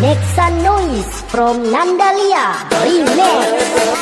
Nexa Noise from Nandalia. Remix